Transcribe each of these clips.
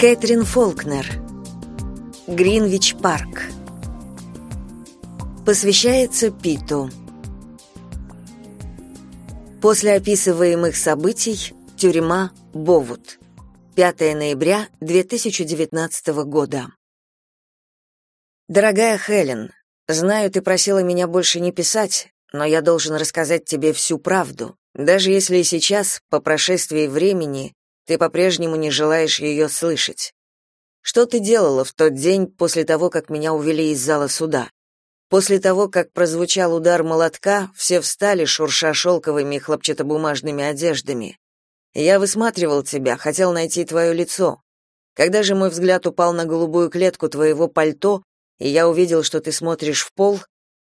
Кэтрин Фолкнер. Гринвич парк. Посвящается Питу. После описываемых событий тюрьма Бовут. 5 ноября 2019 года. Дорогая Хелен, знаю, ты просила меня больше не писать, но я должен рассказать тебе всю правду, даже если сейчас, по прошествии времени, ты по-прежнему не желаешь ее слышать. Что ты делала в тот день после того, как меня увели из зала суда? После того, как прозвучал удар молотка, все встали, шурша шелковыми хлопчатобумажными одеждами. Я высматривал тебя, хотел найти твое лицо. Когда же мой взгляд упал на голубую клетку твоего пальто, и я увидел, что ты смотришь в пол,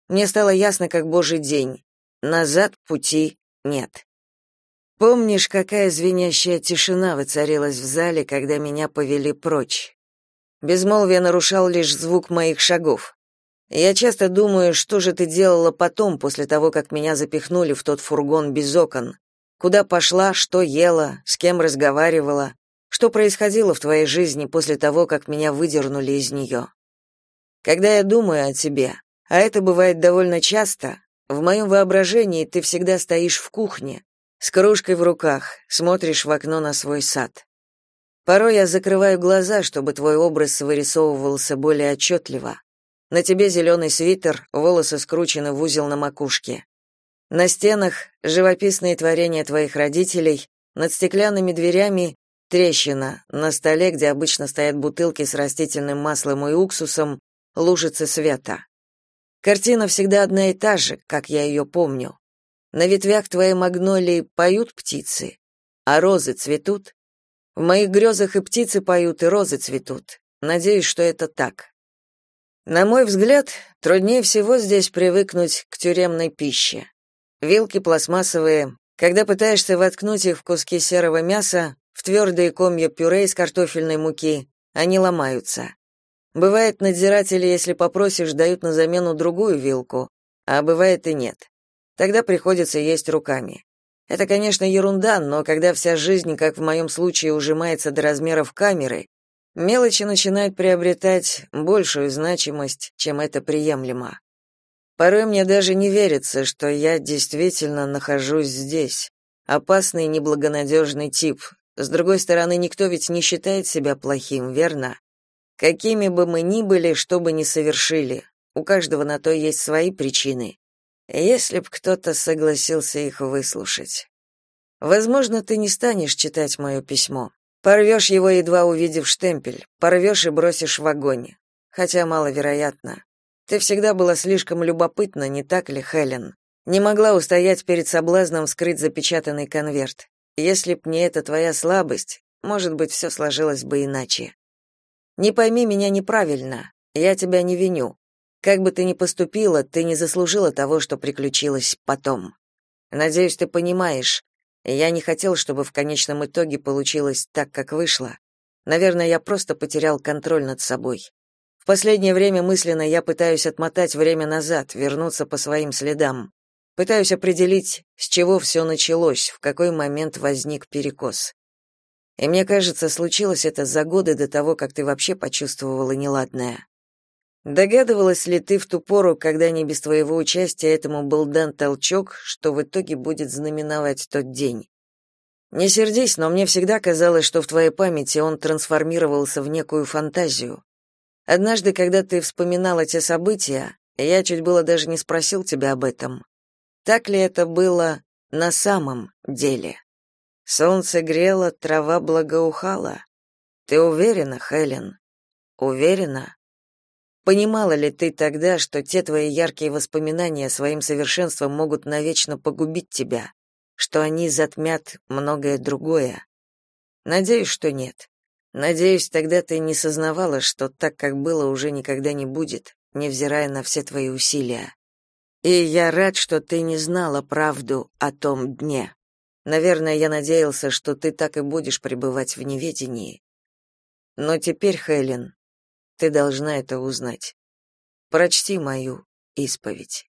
мне стало ясно, как божий день. Назад пути нет. Помнишь, какая звенящая тишина воцарилась в зале, когда меня повели прочь? Безмолвие нарушал лишь звук моих шагов. Я часто думаю, что же ты делала потом, после того, как меня запихнули в тот фургон без окон. Куда пошла, что ела, с кем разговаривала, что происходило в твоей жизни после того, как меня выдернули из нее. Когда я думаю о тебе, а это бывает довольно часто, в моем воображении ты всегда стоишь в кухне, с кружкой в руках, смотришь в окно на свой сад. Порой я закрываю глаза, чтобы твой образ вырисовывался более отчетливо. На тебе зеленый свитер, волосы скручены в узел на макушке. На стенах живописные творения твоих родителей, над стеклянными дверями трещина, на столе, где обычно стоят бутылки с растительным маслом и уксусом, лужицы света. Картина всегда одна и та же, как я ее помню. На ветвях твоей магнолии поют птицы, а розы цветут. В моих грезах и птицы поют, и розы цветут. Надеюсь, что это так. На мой взгляд, труднее всего здесь привыкнуть к тюремной пище. Вилки пластмассовые. Когда пытаешься воткнуть их в куски серого мяса, в твердые комья пюре из картофельной муки, они ломаются. Бывает, надзиратели, если попросишь, дают на замену другую вилку, а бывает и нет. Тогда приходится есть руками. Это, конечно, ерунда, но когда вся жизнь, как в моем случае, ужимается до размеров камеры, мелочи начинают приобретать большую значимость, чем это приемлемо. Порой мне даже не верится, что я действительно нахожусь здесь. Опасный неблагонадежный тип. С другой стороны, никто ведь не считает себя плохим, верно? Какими бы мы ни были, что бы ни совершили, у каждого на то есть свои причины если б кто-то согласился их выслушать. Возможно, ты не станешь читать мое письмо. Порвешь его, едва увидев штемпель, порвешь и бросишь в огонь. Хотя маловероятно. Ты всегда была слишком любопытна, не так ли, Хелен? Не могла устоять перед соблазном вскрыть запечатанный конверт. Если б не эта твоя слабость, может быть, все сложилось бы иначе. Не пойми меня неправильно. Я тебя не виню. Как бы ты ни поступила, ты не заслужила того, что приключилось потом. Надеюсь, ты понимаешь. Я не хотел, чтобы в конечном итоге получилось так, как вышло. Наверное, я просто потерял контроль над собой. В последнее время мысленно я пытаюсь отмотать время назад, вернуться по своим следам. Пытаюсь определить, с чего все началось, в какой момент возник перекос. И мне кажется, случилось это за годы до того, как ты вообще почувствовала неладное. Догадывалась ли ты в ту пору, когда не без твоего участия этому был дан толчок, что в итоге будет знаменовать тот день? Не сердись, но мне всегда казалось, что в твоей памяти он трансформировался в некую фантазию. Однажды, когда ты вспоминала те события, я чуть было даже не спросил тебя об этом. Так ли это было на самом деле? Солнце грело, трава благоухала. Ты уверена, Хелен? Уверена? Понимала ли ты тогда, что те твои яркие воспоминания своим совершенством могут навечно погубить тебя, что они затмят многое другое? Надеюсь, что нет. Надеюсь, тогда ты не сознавала, что так, как было, уже никогда не будет, невзирая на все твои усилия. И я рад, что ты не знала правду о том дне. Наверное, я надеялся, что ты так и будешь пребывать в неведении. Но теперь, Хелен, ты должна это узнать. Прочти мою исповедь.